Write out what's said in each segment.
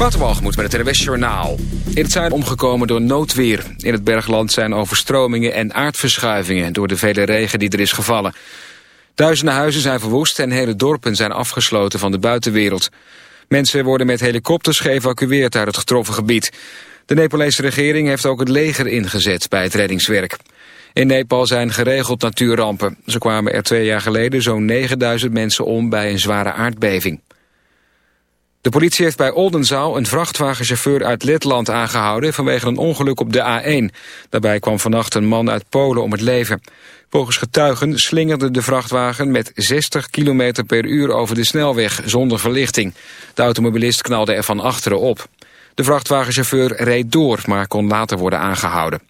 Waterwalgemoed met het NWS Journaal. In het zuiden omgekomen door noodweer. In het bergland zijn overstromingen en aardverschuivingen... door de vele regen die er is gevallen. Duizenden huizen zijn verwoest en hele dorpen zijn afgesloten van de buitenwereld. Mensen worden met helikopters geëvacueerd uit het getroffen gebied. De Nepalese regering heeft ook het leger ingezet bij het reddingswerk. In Nepal zijn geregeld natuurrampen. Ze kwamen er twee jaar geleden zo'n 9000 mensen om bij een zware aardbeving. De politie heeft bij Oldenzaal een vrachtwagenchauffeur uit Letland aangehouden vanwege een ongeluk op de A1. Daarbij kwam vannacht een man uit Polen om het leven. Volgens getuigen slingerde de vrachtwagen met 60 km per uur over de snelweg zonder verlichting. De automobilist knalde er van achteren op. De vrachtwagenchauffeur reed door, maar kon later worden aangehouden.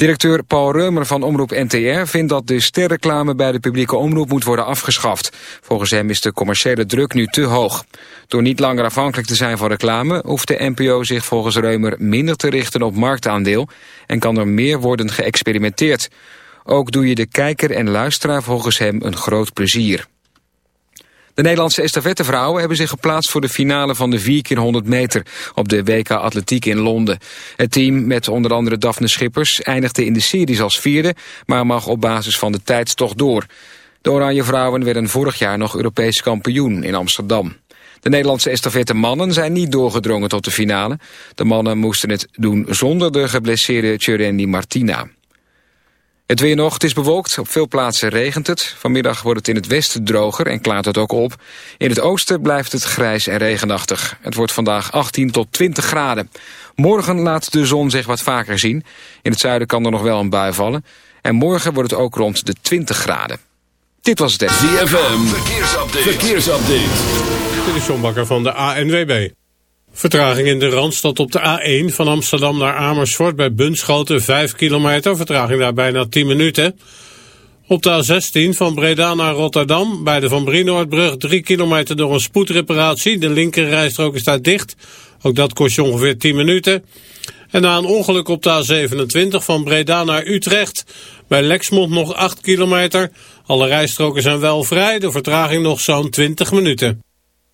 Directeur Paul Reumer van Omroep NTR vindt dat de sterreclame bij de publieke omroep moet worden afgeschaft. Volgens hem is de commerciële druk nu te hoog. Door niet langer afhankelijk te zijn van reclame hoeft de NPO zich volgens Reumer minder te richten op marktaandeel en kan er meer worden geëxperimenteerd. Ook doe je de kijker en luisteraar volgens hem een groot plezier. De Nederlandse estafettevrouwen hebben zich geplaatst voor de finale van de 4 keer 100 meter op de WK Atletiek in Londen. Het team met onder andere Daphne Schippers eindigde in de series als vierde, maar mag op basis van de tijdstocht door. De Oranje Vrouwen werden vorig jaar nog Europees kampioen in Amsterdam. De Nederlandse estafette mannen zijn niet doorgedrongen tot de finale. De mannen moesten het doen zonder de geblesseerde Tjurendi Martina. Het weer nog, het is bewolkt, op veel plaatsen regent het. Vanmiddag wordt het in het westen droger en klaart het ook op. In het oosten blijft het grijs en regenachtig. Het wordt vandaag 18 tot 20 graden. Morgen laat de zon zich wat vaker zien. In het zuiden kan er nog wel een bui vallen. En morgen wordt het ook rond de 20 graden. Dit was het. ZFM, verkeersupdate. verkeersupdate. Dit is John Bakker van de ANWB. Vertraging in de Randstad op de A1 van Amsterdam naar Amersfoort bij Bunschoten 5 kilometer. Vertraging daar bijna 10 minuten. Op de A16 van Breda naar Rotterdam bij de Van Brienoordbrug 3 kilometer door een spoedreparatie. De linkerrijstrook is dicht. Ook dat kost je ongeveer 10 minuten. En na een ongeluk op de A27 van Breda naar Utrecht bij Lexmond nog 8 kilometer. Alle rijstroken zijn wel vrij, de vertraging nog zo'n 20 minuten.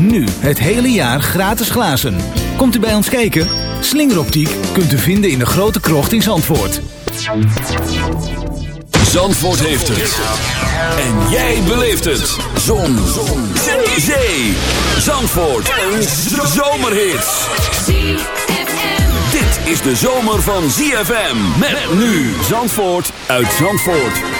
Nu het hele jaar gratis glazen. Komt u bij ons kijken? Slingeroptiek kunt u vinden in de grote krocht in Zandvoort. Zandvoort heeft het. En jij beleeft het. Zon. Zon. Zee. Zee. Zandvoort. Een zomerhit. Dit is de zomer van ZFM. Met nu Zandvoort uit Zandvoort.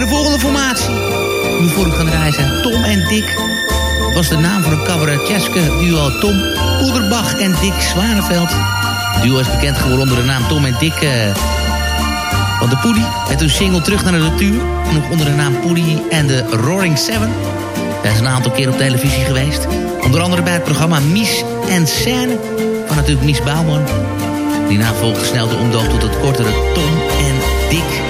En de volgende formatie, die voor u gaan draaien zijn Tom en Dick. Dat was de naam van een cabaretjeske duo Tom Poederbach en Dick Zwaneveld. Het duo is bekend geworden onder de naam Tom en Dick eh, van de Poedie. Met hun single Terug naar de Natuur. Nog onder de naam Poedie en de Roaring Seven. Hij is een aantal keer op televisie geweest. Onder andere bij het programma Mies en Scène van natuurlijk Mies Bouwman. Die na volgde snel de omdoog tot het kortere Tom en Dick.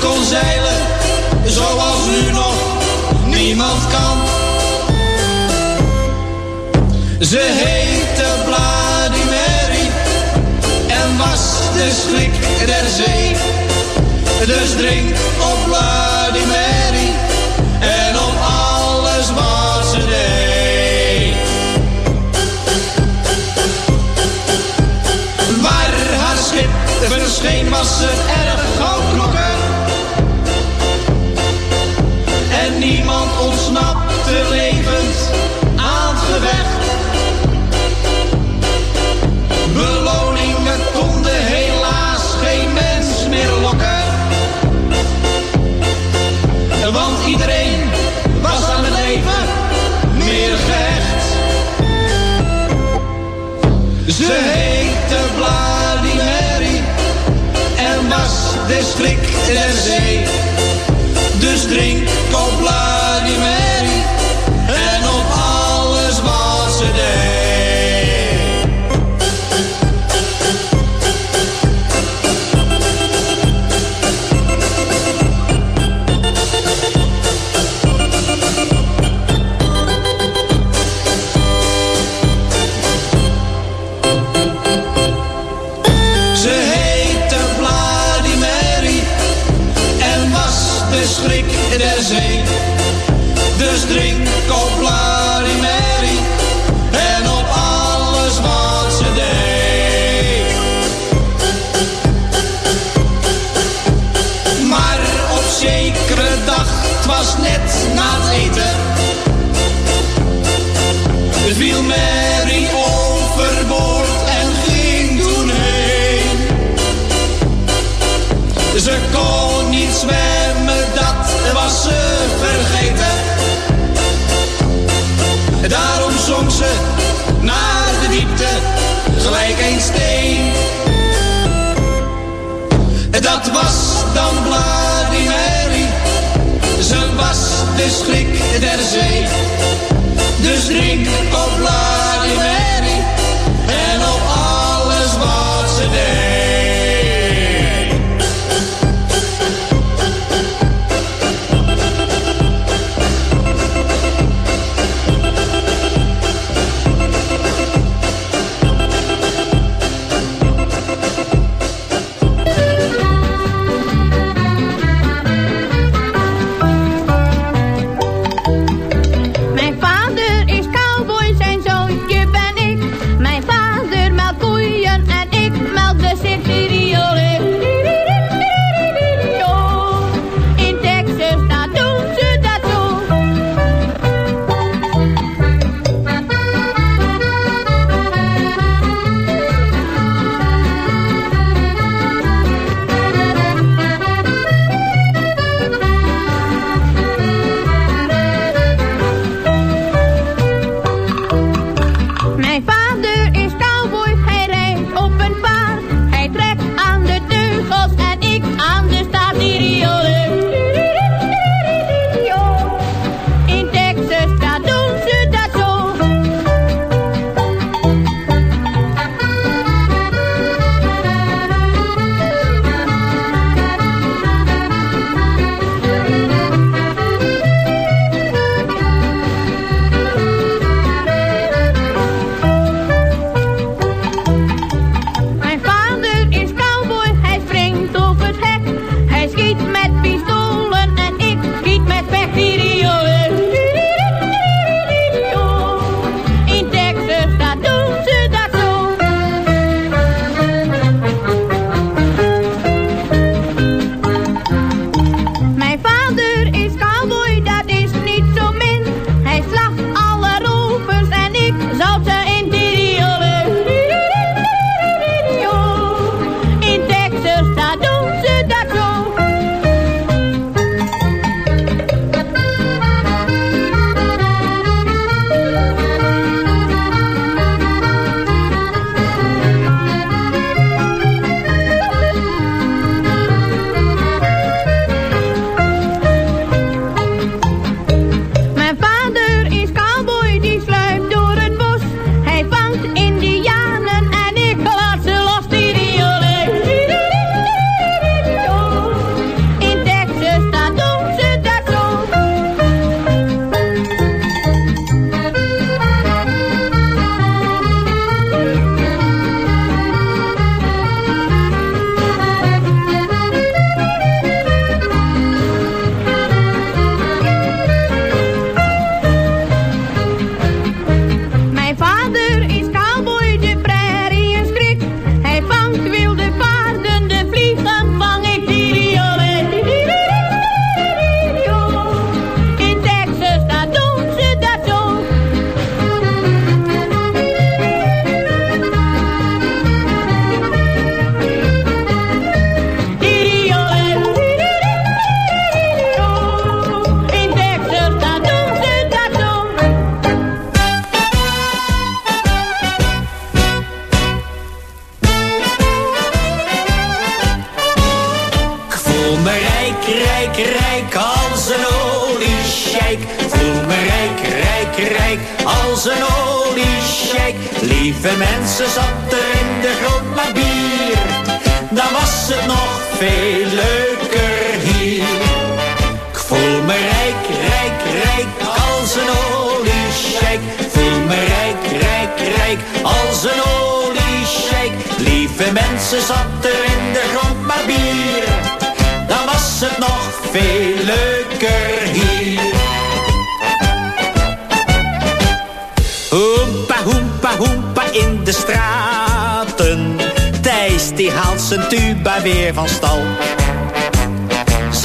kon zeilen, zoals nu nog niemand kan. Ze heette Vladimir en was de schrik der zee. Dus drink op Vladimir en op alles wat ze deed. Waar haar schip verscheen was ze erg niemand ontsnapte levend aan het gevecht. Beloningen konden helaas geen mens meer lokken. Want iedereen was aan het leven meer gehecht. Ze heette Mary en was de der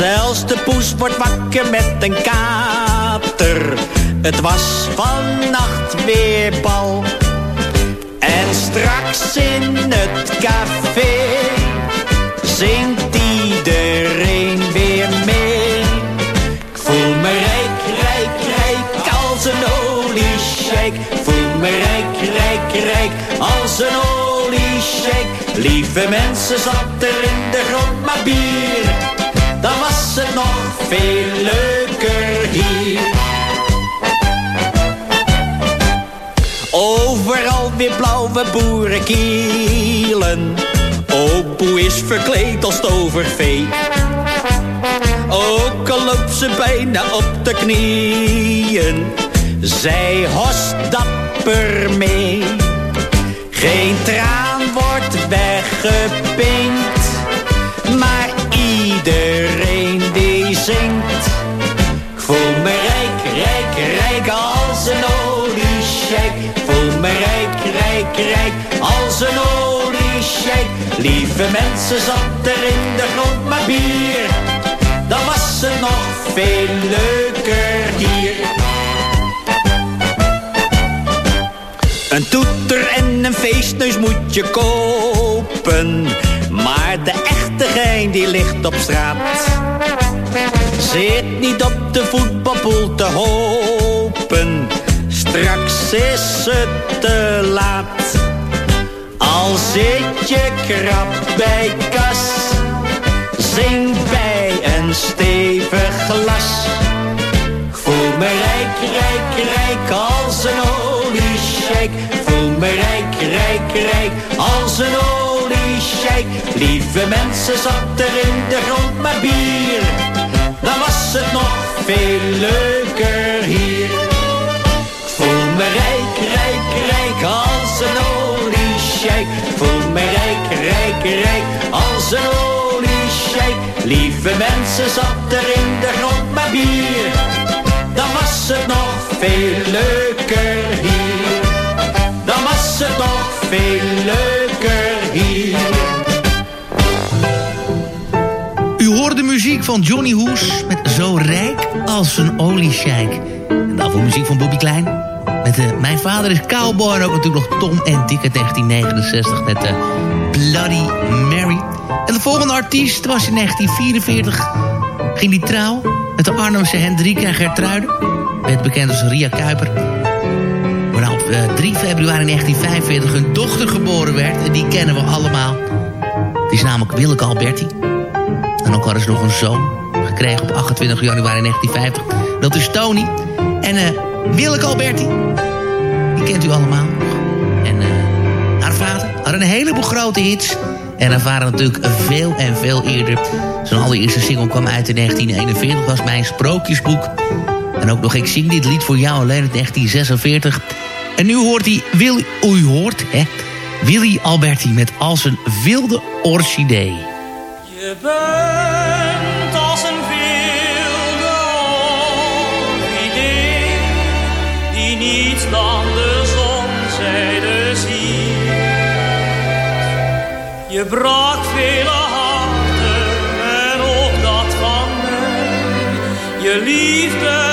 Zelfs de poes wordt wakker met een kater. Het was vannacht weer bal. En straks in het café zingt iedereen weer mee. Ik voel me rijk, rijk, rijk als een oliesjeik. Voel me rijk, rijk, rijk als een oliesjeik. Lieve mensen, zat er in de grond maar bier. Dan was het nog veel leuker hier. Overal weer blauwe boerenkielen. Opoe is verkleed als tovervee. Ook al loopt ze bijna op de knieën. Zij host dapper mee. Geen traan wordt weggepinkt. Iedereen die zingt. Ik voel me rijk, rijk, rijk als een oliesjeik. Voel me rijk, rijk, rijk als een oliesjeik. Lieve mensen, zat er in de grond maar bier. Dan was het nog veel leuker hier. Een toeter en een feestneus moet je kopen. Maar de echte gein die ligt op straat. Zit niet op de voetbalpoel te hopen. Straks is het te laat. Al zit je krap bij kas. Zing bij een stevig glas. Voel me rijk, rijk, rijk als een oliesjeik. Voel me rijk, rijk, rijk als een Lieve mensen, zat er in de grond maar bier. Dan was het nog veel leuker hier. Ik Voel me rijk, rijk, rijk als een oliesjeik. Voel me rijk, rijk, rijk als een oliesjeik. Lieve mensen, zat er in de grond maar bier. Dan was het nog veel leuker hier. Dan was het nog veel leuker. U hoort de muziek van Johnny Hoes met Zo rijk als een oliesjeik. En daarvoor muziek van Bobby Klein. Met eh, Mijn vader is cowboy en ook natuurlijk nog Tom en Dick uit 1969 met eh, Bloody Mary. En de volgende artiest was in 1944. Ging die trouw met de Arnhemse en Gertruide. Werd bekend als Ria Kuiper. Waarna op eh, 3 februari 1945 hun dochter geboren werd. En die kennen we allemaal. Die is namelijk Willeke Alberti. En ook hadden ze nog een zoon gekregen op 28 januari 1950. Dat is Tony. En eh Willeke Alberti, die kent u allemaal. En eh, haar vader had een heleboel grote hits. En haar vader natuurlijk veel en veel eerder. Zijn allereerste single kwam uit in 1941, was mijn sprookjesboek. En ook nog Ik zing dit lied voor jou alleen in 1946. En nu hoort hij, Wil, u hoort, hè, Willy Alberti met Als een wilde orchidee. Je bent als een wilde orchidee die niet dan de zonzijde ziet. Je brak vele harten en ook dat van mij. Je liefde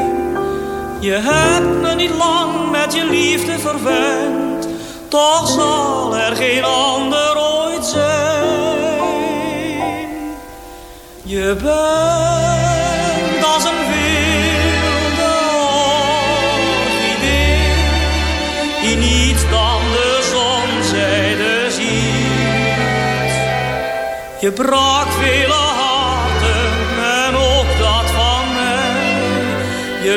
Je hebt me niet lang met je liefde verwend, toch zal er geen ander ooit zijn. Je bent als een wilde orchidee, die niet dan de zonzijde ziet. Je brak vele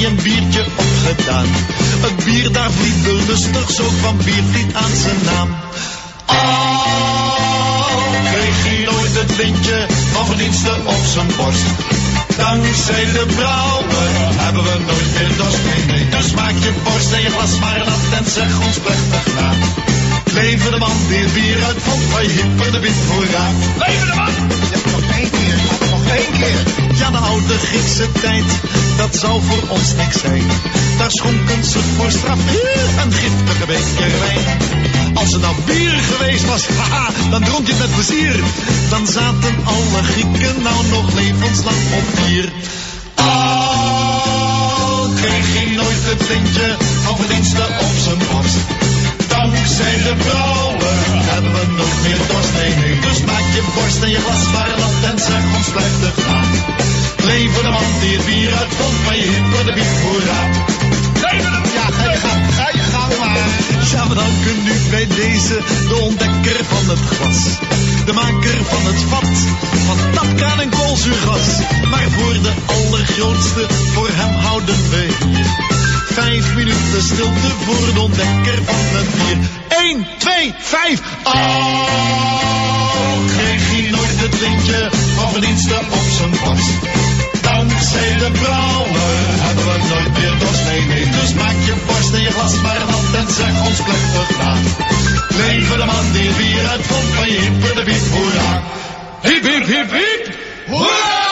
een biertje opgedaan. Het bier daar vliet lustig, zo kwam biervliet aan zijn naam. Al kreeg hij nooit het lintje van verdiensten op zijn borst. Dankzij de brouwer hebben we nooit meer dorst. Nee, nee, dus maak je borst en je glas maar nat en zeg ons plechtig na. Leven de man die het bier uitvond van je hipper de wit hoera. Leven de man. Nog één keer, nog één keer. Ja, de oude Griekse tijd, dat zou voor ons niks zijn. Daar schonken ze voor straf een giftige beker wijn. Als het nou bier geweest was, haha, dan dronk je het met plezier. Dan zaten alle Grieken nou nog levenslang op bier. Al kreeg hij nooit het lintje van verdiensten op zijn borst. Dankzij de brouwer hebben we nooit meer dorst. Nee, dus maak je borst en je glas maar en zeg ons plechtig na. Leven de man die het bier uitvond van je hipper de de Ja, ga je gang, ga je gang maar. Ja, we danken nu bij deze de ontdekker van het glas. De maker van het vat, van tapkraan en koolzuurgas. Maar voor de allergrootste, voor hem houden we. Vijf minuten stilte voor de ontdekker van het bier. 1, 2, 5. Oh, hij het lintje van verdiensten op zijn borst. Dankzij de brouwer hebben we nooit meer dorst. Nee, nee, dus maak je borst en je glas maar nat en zeg ons plechtig na. Leven de man die bier uitvond van je hippe de biep, hoera. Hip, hip, hip, hip. Hoera!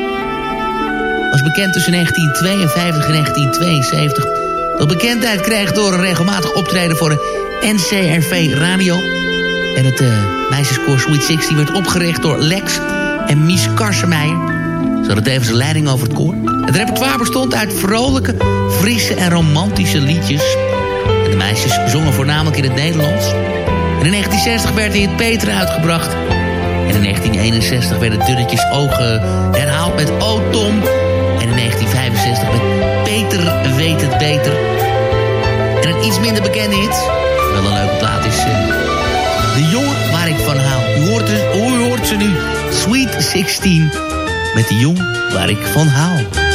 bekend tussen 1952 en 1972. Dat bekendheid kreeg door een regelmatig optreden voor de NCRV Radio. En het uh, meisjeskoor Sweet 16 werd opgericht door Lex en Mies Karsemeijer. Ze hadden tevens leiding over het koor. Het repertoire bestond uit vrolijke, frisse en romantische liedjes. En de meisjes zongen voornamelijk in het Nederlands. En in 1960 werd in het Peter uitgebracht. En in 1961 werden Dunnetjes Ogen herhaald met O Tom... En in 1965 met Peter weet het beter. En een iets minder bekende hit, wel een leuke plaat, is uh, De jongen waar ik van hou. U hoort, u hoort ze nu, Sweet 16, met de jongen waar ik van hou.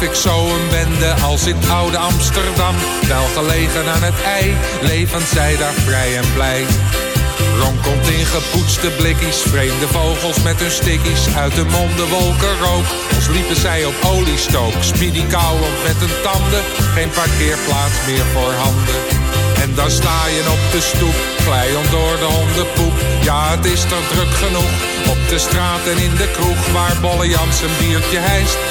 Ik zo een bende als in oude Amsterdam. Wel gelegen aan het ei, levend zij daar vrij en blij. Ron in gepoetste blikkies, vreemde vogels met hun stickies. Uit de monden wolken rook, als liepen zij op oliestook. Speedy kauwend met hun tanden, geen parkeerplaats meer voor handen. En dan sta je op de stoep, glijend door de hondenpoep. Ja, het is toch druk genoeg, op de straat en in de kroeg. Waar Bolle Jans een biertje hijst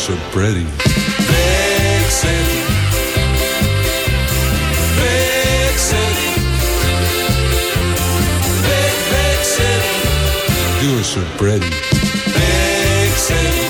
So pretty. Big city. Big city. Big, big city. You're so pretty. Big city.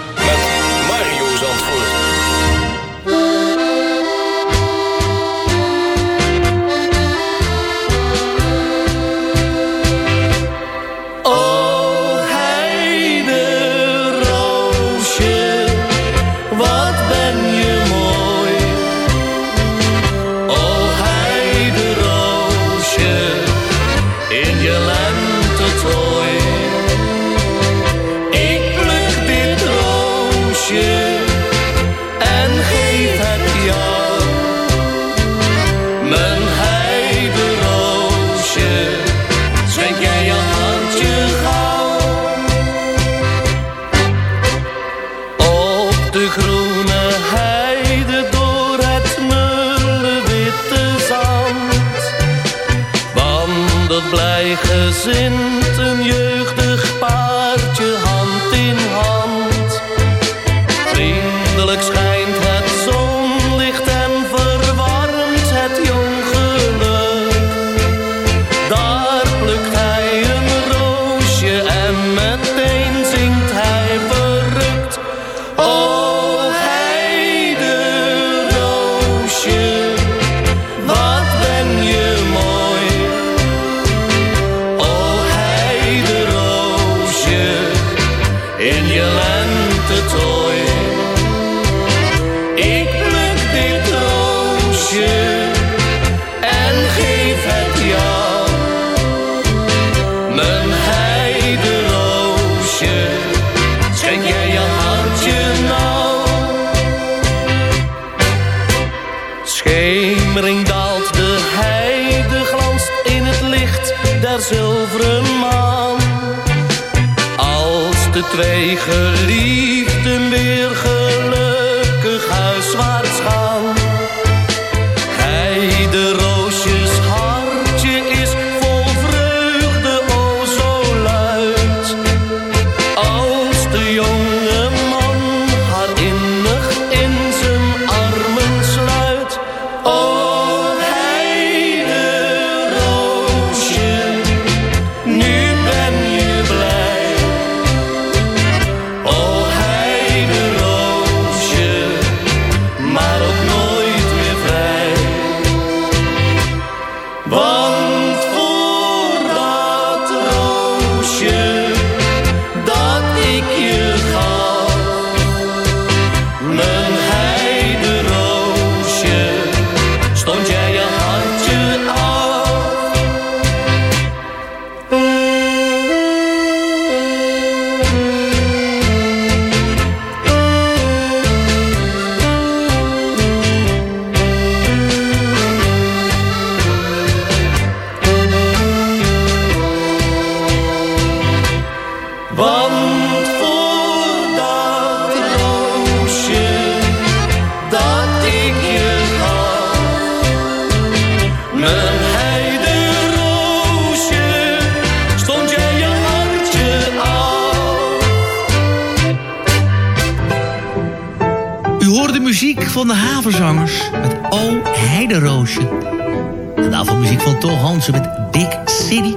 met Big City.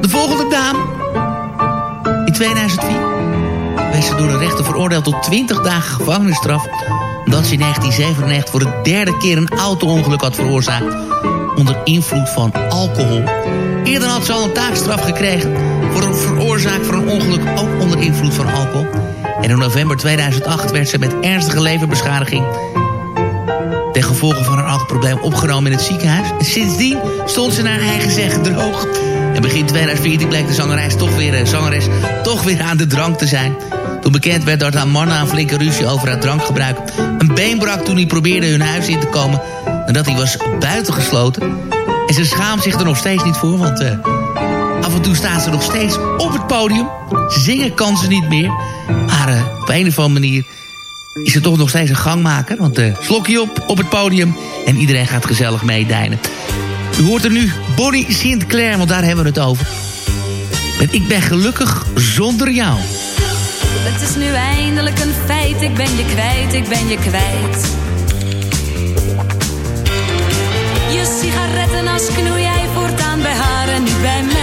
De volgende dame. In 2004 werd ze door de rechter veroordeeld tot 20 dagen gevangenisstraf... omdat ze in 1997 voor de derde keer een auto-ongeluk had veroorzaakt... onder invloed van alcohol. Eerder had ze al een taakstraf gekregen... voor een veroorzaak van een ongeluk ook onder invloed van alcohol. En in november 2008 werd ze met ernstige leverbeschadiging... gevolge van haar alcoholprobleem opgenomen in het ziekenhuis. En sindsdien stond ze naar eigen zeggen droog. En begin 2014 bleek de zangeres toch weer, eh, zangeres toch weer aan de drank te zijn. Toen bekend werd dat haar man een flinke ruzie over haar drankgebruik... een been brak toen hij probeerde hun huis in te komen... nadat hij was buitengesloten. En ze schaamt zich er nog steeds niet voor, want... eh, Af en toe staat ze nog steeds op het podium. Zingen kan ze niet meer. Maar eh, op een of andere manier is ze toch nog steeds een gangmaker. Want uh, slokje op op het podium en iedereen gaat gezellig meedijnen. U hoort er nu Bonnie Sinclair, want daar hebben we het over. Met Ik ben gelukkig zonder jou. Het is nu eindelijk een feit, ik ben je kwijt, ik ben je kwijt. Je sigarettenas knoei jij voortaan bij haar en niet bij mij.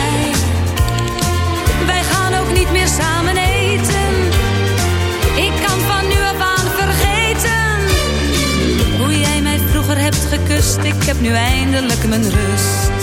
Ik heb nu eindelijk mijn rust.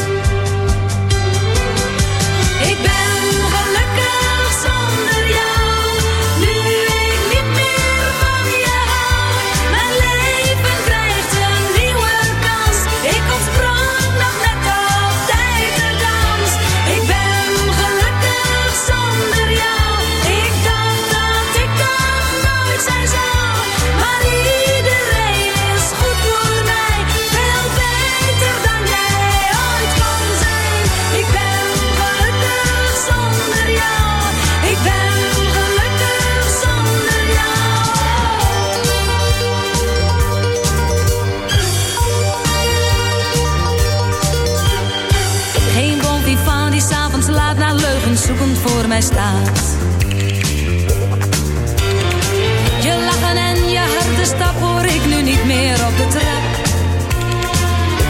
Je lachen en je harde stap hoor ik nu niet meer op de trap.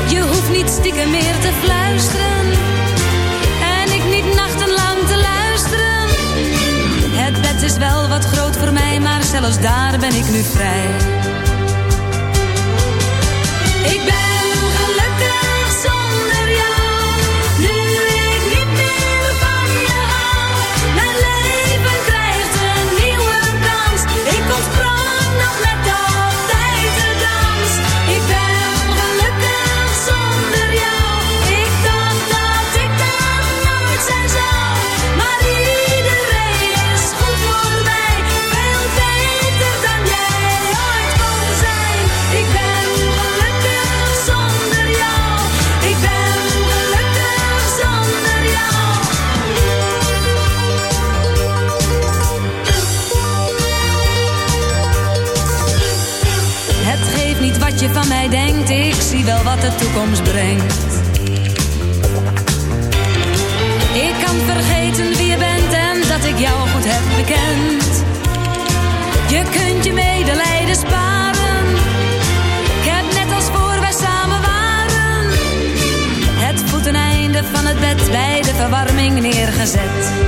Je hoeft niet stiekem meer te fluisteren. En ik niet nachtenlang te luisteren. Het bed is wel wat groot voor mij, maar zelfs daar ben ik nu vrij. toekomst brengt. Ik kan vergeten wie je bent en dat ik jou goed heb bekend. Je kunt je medelijden sparen. Ik heb net als voor wij samen waren. Het voeteneinde van het bed bij de verwarming neergezet.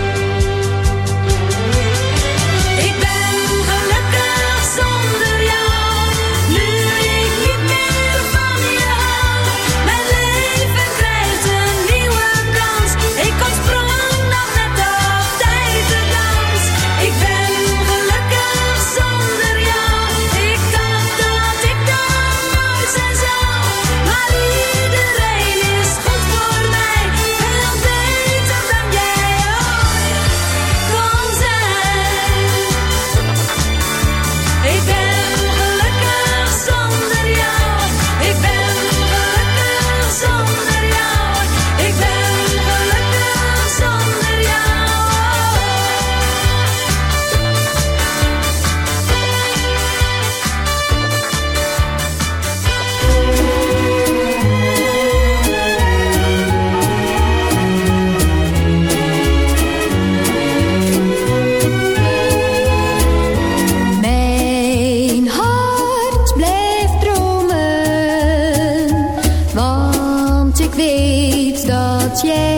weet dat jij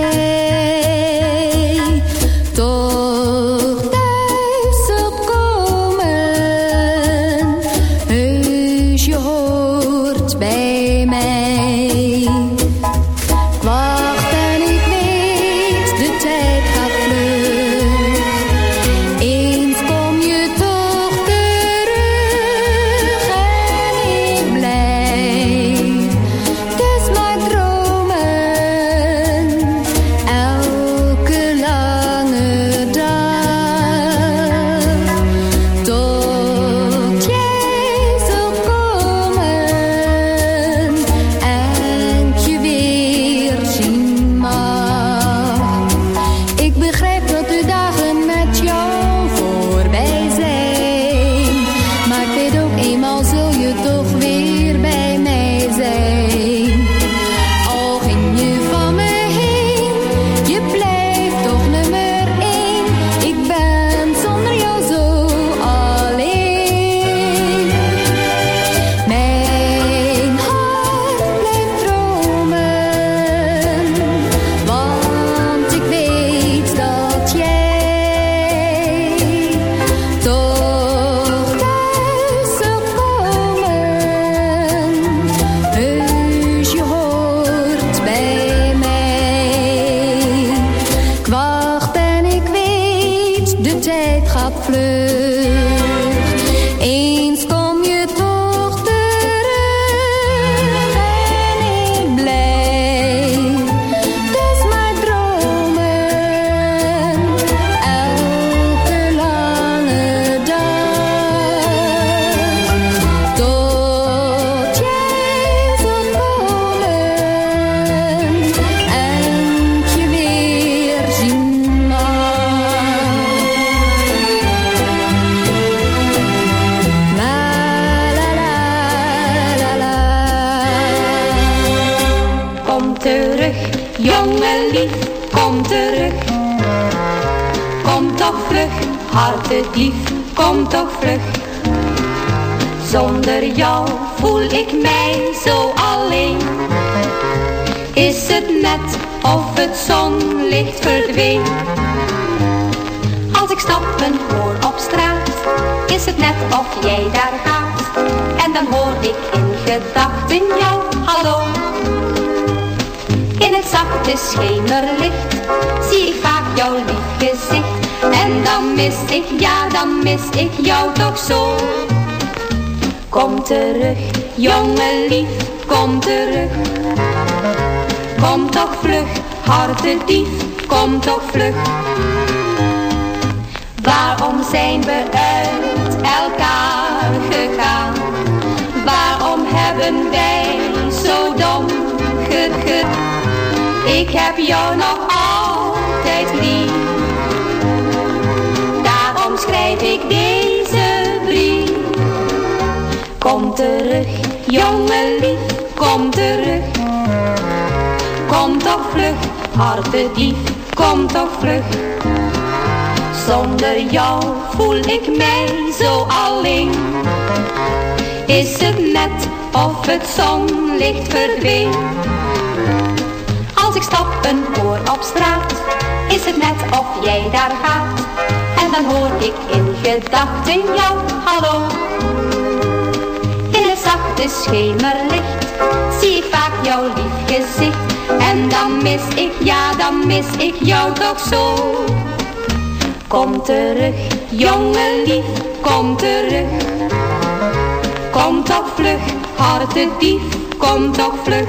kom toch vlug. Mis ik, ja dan mis ik jou toch zo. Kom terug, jongen lief, kom terug. Kom toch vlug, hartedief, kom toch vlug. Waarom zijn we uit elkaar gegaan? Waarom hebben wij zo dom gegut? Ik heb jou nog altijd lief. Schrijf ik deze brief. Kom terug, jongen lief, kom terug. Kom toch vlug, hartedief, kom toch vlug. Zonder jou voel ik mij zo alleen. Is het net of het zonlicht verdween? Als ik stappen hoor op straat, is het net of jij daar gaat. En dan hoor ik in gedachten jou, hallo. In het zachte schemerlicht zie ik vaak jouw lief gezicht. En dan mis ik, ja dan mis ik jou toch zo. Kom terug, jongen lief, kom terug. Kom toch vlug, hartedief, kom toch vlug.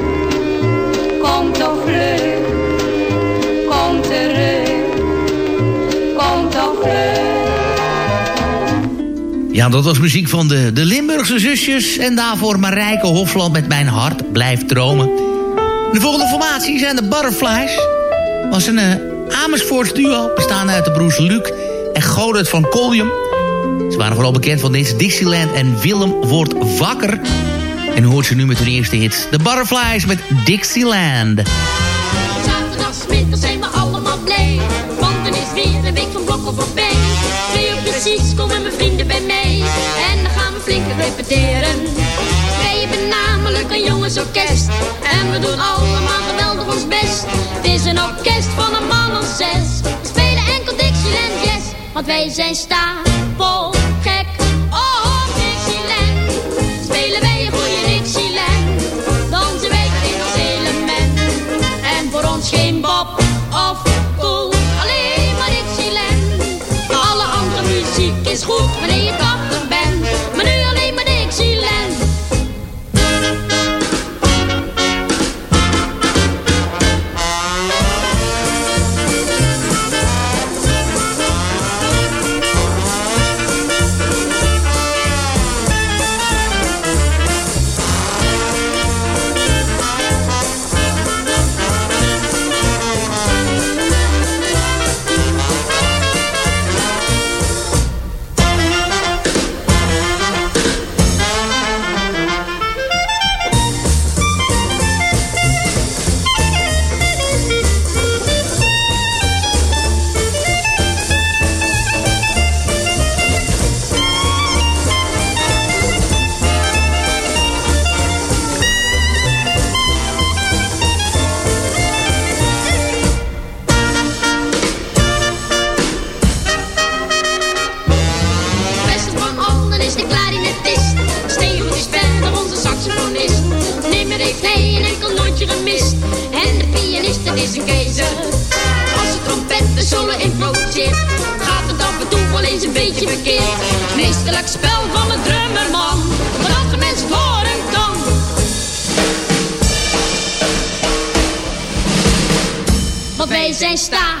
terug, kom vlug. Ja, dat was muziek van de, de Limburgse zusjes. En daarvoor Marijke Hofland met Mijn Hart Blijft Dromen. De volgende formatie zijn de Butterflies. was een uh, Amersfoorts duo, bestaande uit de broers Luc en Godert van Collium. Ze waren vooral bekend van deze Dixieland en Willem wordt wakker. En hoort ze nu met hun eerste hit. De Butterflies met Dixieland. Zaterdagmiddag zijn we allemaal blij. Want dan is weer een week van blokken voorbij. Twee uur precies komen mijn vrienden bij mij. En dan gaan we flink repeteren. Wij hebben namelijk een jongensorkest. En we doen allemaal geweldig ons best. Het is een orkest van een man of zes. We spelen enkel Dixieland Jazz. Want wij zijn stapel beetje verkeerd. Meesterlijk spel van de drummerman, als de mensen het horen kan. Want wij zijn stapel